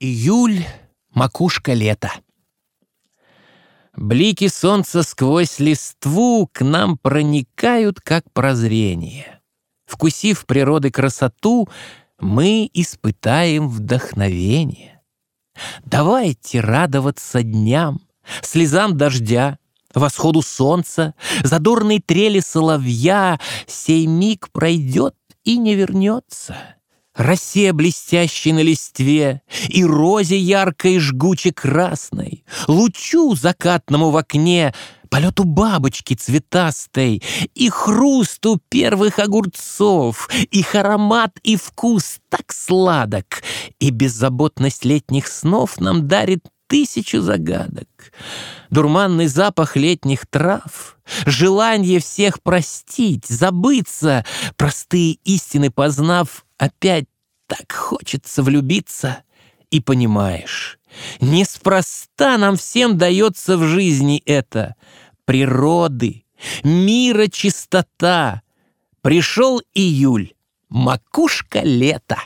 Июль, макушка лета. Блики солнца сквозь листву к нам проникают, как прозрение. Вкусив природы красоту, мы испытаем вдохновение. Давайте радоваться дням, слезам дождя, восходу солнца, задорной трели соловья, сей миг пройдет и не вернется росе блестящей на листве, И розе яркой жгуче красной, Лучу закатному в окне, Полету бабочки цветастой, И хрусту первых огурцов, Их аромат и вкус так сладок, И беззаботность летних снов Нам дарит тысячу загадок. Дурманный запах летних трав, Желание всех простить, забыться, Простые истины познав, Опять так хочется влюбиться, и понимаешь, неспроста нам всем дается в жизни это. Природы, мира чистота. Пришел июль, макушка лета.